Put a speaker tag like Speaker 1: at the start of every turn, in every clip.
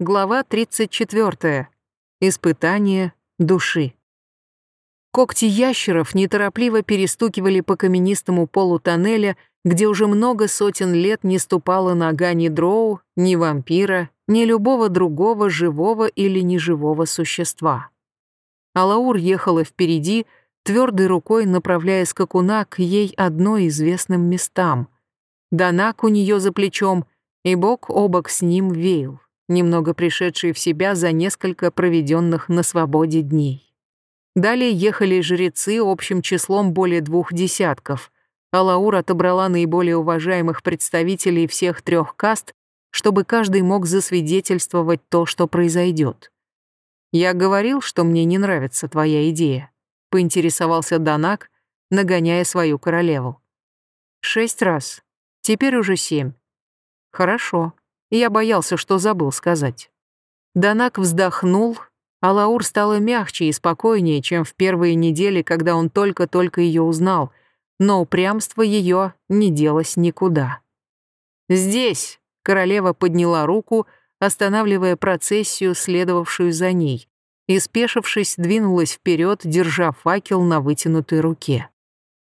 Speaker 1: Глава 34. Испытание души. Когти ящеров неторопливо перестукивали по каменистому полу тоннеля, где уже много сотен лет не ступала нога ни дроу, ни вампира, ни любого другого живого или неживого существа. Алаур ехала впереди, твердой рукой направляя скакуна к ей одной известным местам. Данак у нее за плечом, и бок о бок с ним веял, немного пришедший в себя за несколько проведенных на свободе дней. Далее ехали жрецы общим числом более двух десятков. Алаур отобрала наиболее уважаемых представителей всех трех каст, чтобы каждый мог засвидетельствовать то, что произойдет. «Я говорил, что мне не нравится твоя идея», — поинтересовался Данак, нагоняя свою королеву. «Шесть раз. Теперь уже семь». «Хорошо. Я боялся, что забыл сказать». Данак вздохнул, а Лаур стала мягче и спокойнее, чем в первые недели, когда он только-только ее узнал, но упрямство ее не делось никуда. «Здесь!» — королева подняла руку, останавливая процессию, следовавшую за ней, и, спешившись, двинулась вперед, держа факел на вытянутой руке.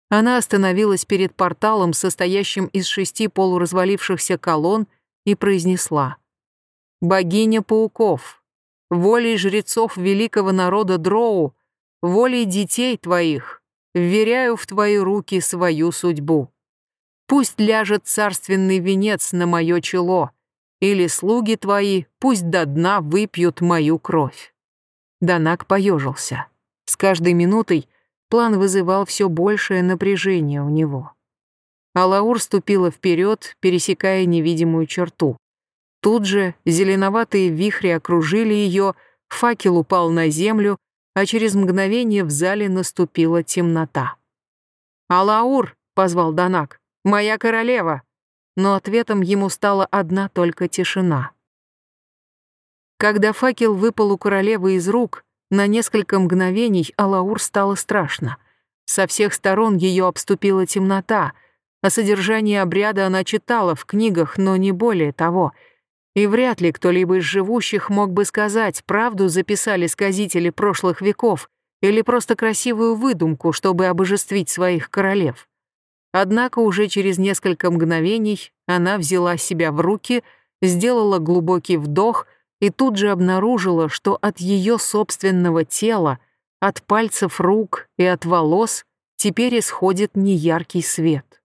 Speaker 1: Она остановилась перед порталом, состоящим из шести полуразвалившихся колонн, и произнесла «Богиня пауков, волей жрецов великого народа Дроу, волей детей твоих, вверяю в твои руки свою судьбу. Пусть ляжет царственный венец на мое чело, или слуги твои пусть до дна выпьют мою кровь». Данак поежился. С каждой минутой план вызывал все большее напряжение у него. Алаур ступила вперед, пересекая невидимую черту. Тут же зеленоватые вихри окружили ее, факел упал на землю, а через мгновение в зале наступила темнота. «Алаур!» — позвал Данак. «Моя королева!» Но ответом ему стала одна только тишина. Когда факел выпал у королевы из рук, на несколько мгновений Алаур стало страшно. Со всех сторон ее обступила темнота. О содержании обряда она читала в книгах, но не более того — и вряд ли кто-либо из живущих мог бы сказать, правду записали сказители прошлых веков или просто красивую выдумку, чтобы обожествить своих королев. Однако уже через несколько мгновений она взяла себя в руки, сделала глубокий вдох и тут же обнаружила, что от ее собственного тела, от пальцев рук и от волос теперь исходит неяркий свет.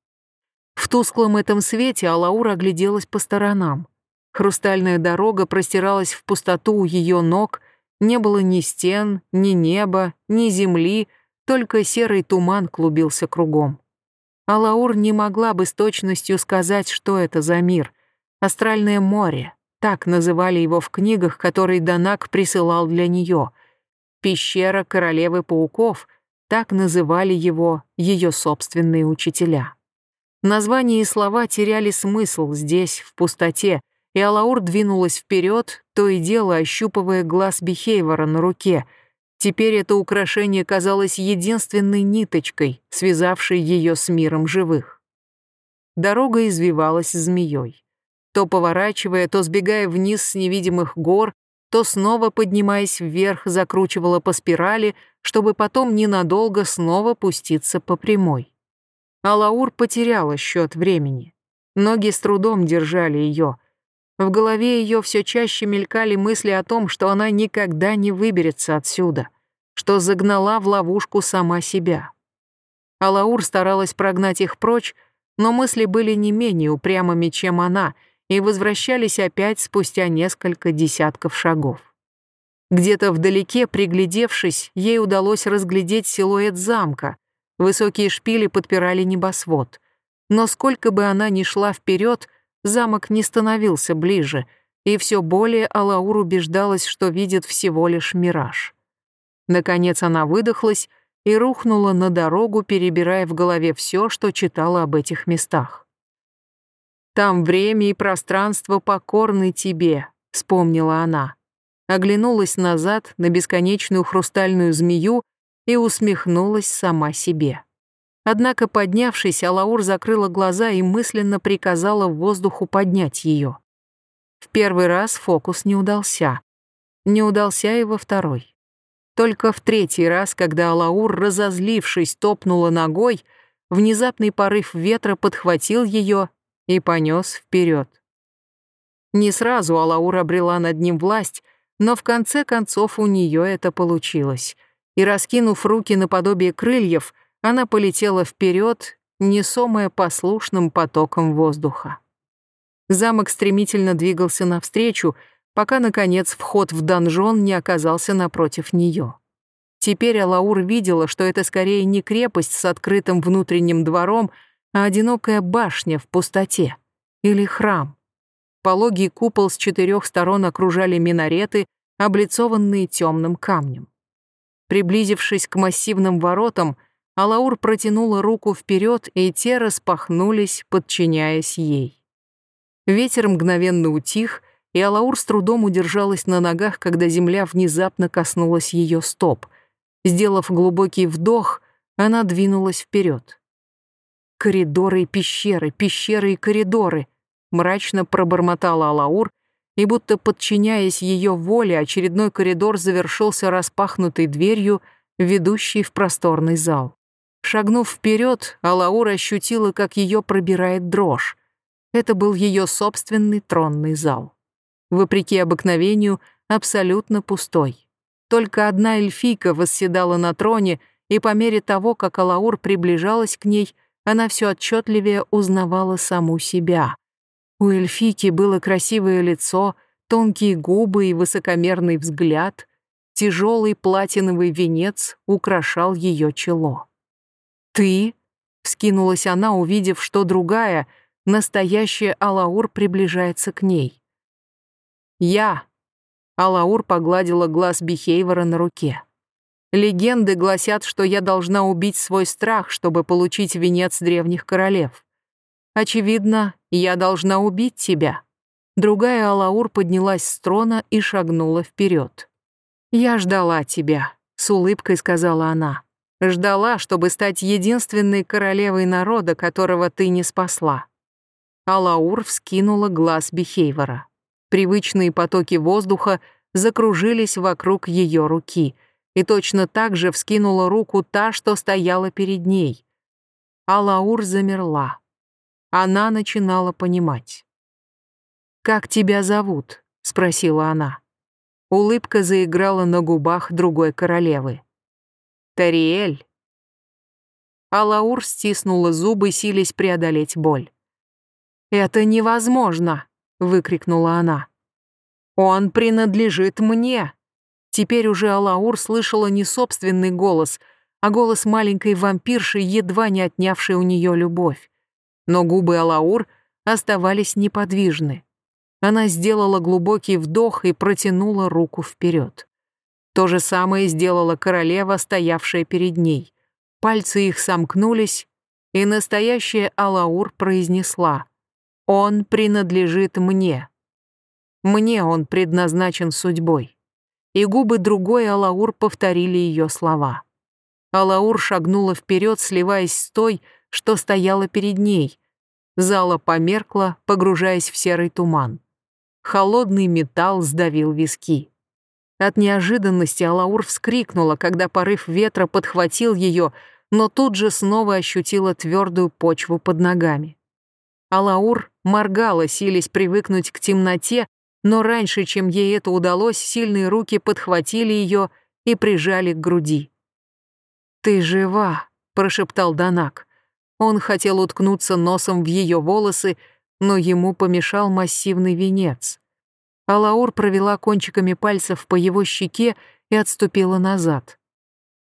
Speaker 1: В тусклом этом свете Алаура огляделась по сторонам. Хрустальная дорога простиралась в пустоту у ее ног, не было ни стен, ни неба, ни земли, только серый туман клубился кругом. Алаур не могла бы с точностью сказать, что это за мир. Астральное море, так называли его в книгах, которые Данак присылал для нее. Пещера королевы пауков, так называли его ее собственные учителя. Названия и слова теряли смысл здесь, в пустоте, и Алаур двинулась вперед, то и дело ощупывая глаз Бихейвора на руке. Теперь это украшение казалось единственной ниточкой, связавшей ее с миром живых. Дорога извивалась змеей. То поворачивая, то сбегая вниз с невидимых гор, то снова поднимаясь вверх, закручивала по спирали, чтобы потом ненадолго снова пуститься по прямой. Алаур потеряла счет времени. Ноги с трудом держали ее — в голове ее все чаще мелькали мысли о том, что она никогда не выберется отсюда, что загнала в ловушку сама себя. Алаур старалась прогнать их прочь, но мысли были не менее упрямыми, чем она, и возвращались опять спустя несколько десятков шагов. Где-то вдалеке, приглядевшись, ей удалось разглядеть силуэт замка. Высокие шпили подпирали небосвод. Но сколько бы она ни шла вперед, замок не становился ближе, и все более Алаур убеждалась, что видит всего лишь мираж. Наконец она выдохлась и рухнула на дорогу, перебирая в голове все, что читала об этих местах. «Там время и пространство покорны тебе», — вспомнила она. Оглянулась назад на бесконечную хрустальную змею и усмехнулась сама себе. Однако, поднявшись, Алаур закрыла глаза и мысленно приказала воздуху поднять ее. В первый раз фокус не удался. Не удался и во второй. Только в третий раз, когда Алаур, разозлившись, топнула ногой, внезапный порыв ветра подхватил ее и понес вперед. Не сразу Алаур обрела над ним власть, но в конце концов у нее это получилось. И раскинув руки наподобие крыльев, она полетела вперед, несомая послушным потоком воздуха. Замок стремительно двигался навстречу, пока, наконец, вход в донжон не оказался напротив нее. Теперь Алаур видела, что это скорее не крепость с открытым внутренним двором, а одинокая башня в пустоте. Или храм. Пологий купол с четырех сторон окружали минареты, облицованные темным камнем. Приблизившись к массивным воротам, Алаур протянула руку вперед, и те распахнулись, подчиняясь ей. Ветер мгновенно утих, и Алаур с трудом удержалась на ногах, когда земля внезапно коснулась ее стоп. Сделав глубокий вдох, она двинулась вперед. Коридоры и пещеры, пещеры и коридоры — мрачно пробормотала Алаур, и будто подчиняясь ее воле, очередной коридор завершился распахнутой дверью, ведущей в просторный зал. Шагнув вперед, Алаур ощутила, как ее пробирает дрожь. Это был ее собственный тронный зал. Вопреки обыкновению, абсолютно пустой. Только одна эльфийка восседала на троне, и по мере того, как Алаур приближалась к ней, она все отчетливее узнавала саму себя. У эльфийки было красивое лицо, тонкие губы и высокомерный взгляд. Тяжелый платиновый венец украшал ее чело. «Ты?» — вскинулась она, увидев, что другая, настоящая Алаур приближается к ней. «Я!» — Алаур погладила глаз Бихейвора на руке. «Легенды гласят, что я должна убить свой страх, чтобы получить венец древних королев. Очевидно, я должна убить тебя. Другая Алаур поднялась с трона и шагнула вперед. Я ждала тебя, с улыбкой сказала она. Ждала, чтобы стать единственной королевой народа, которого ты не спасла. Алаур вскинула глаз Бихейвора. Привычные потоки воздуха закружились вокруг ее руки, и точно так же вскинула руку та, что стояла перед ней. Алаур замерла. Она начинала понимать. «Как тебя зовут?» — спросила она. Улыбка заиграла на губах другой королевы. «Тариэль». Алаур стиснула зубы, силясь преодолеть боль. «Это невозможно!» — выкрикнула она. «Он принадлежит мне!» Теперь уже Алаур слышала не собственный голос, а голос маленькой вампирши, едва не отнявшей у нее любовь но губы Алаур оставались неподвижны. Она сделала глубокий вдох и протянула руку вперед. То же самое сделала королева, стоявшая перед ней. Пальцы их сомкнулись, и настоящая Алаур произнесла «Он принадлежит мне. Мне он предназначен судьбой». И губы другой Алаур повторили ее слова. Алаур шагнула вперед, сливаясь с той, что стояла перед ней, Зала померкла, погружаясь в серый туман. Холодный металл сдавил виски. От неожиданности Алаур вскрикнула, когда порыв ветра подхватил ее, но тут же снова ощутила твердую почву под ногами. Алаур моргала, силясь привыкнуть к темноте, но раньше, чем ей это удалось, сильные руки подхватили ее и прижали к груди. «Ты жива», — прошептал Данак. Он хотел уткнуться носом в ее волосы, но ему помешал массивный венец. Алаур провела кончиками пальцев по его щеке и отступила назад.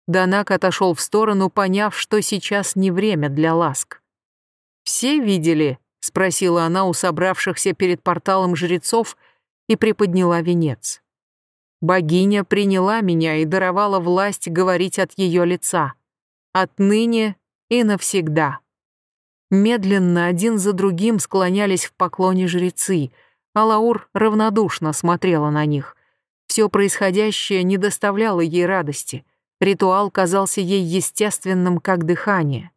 Speaker 1: Данак отошел в сторону, поняв, что сейчас не время для ласк. «Все видели?» — спросила она у собравшихся перед порталом жрецов и приподняла венец. Богиня приняла меня и даровала власть говорить от ее лица. Отныне и навсегда. Медленно один за другим склонялись в поклоне жрецы, а Лаур равнодушно смотрела на них. Все происходящее не доставляло ей радости. Ритуал казался ей естественным, как дыхание.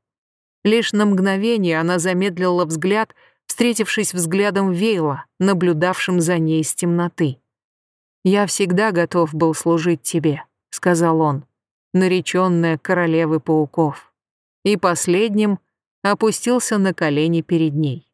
Speaker 1: Лишь на мгновение она замедлила взгляд, встретившись взглядом Вейла, наблюдавшим за ней из темноты. «Я всегда готов был служить тебе», — сказал он, нареченная королевы пауков. И последним опустился на колени перед ней.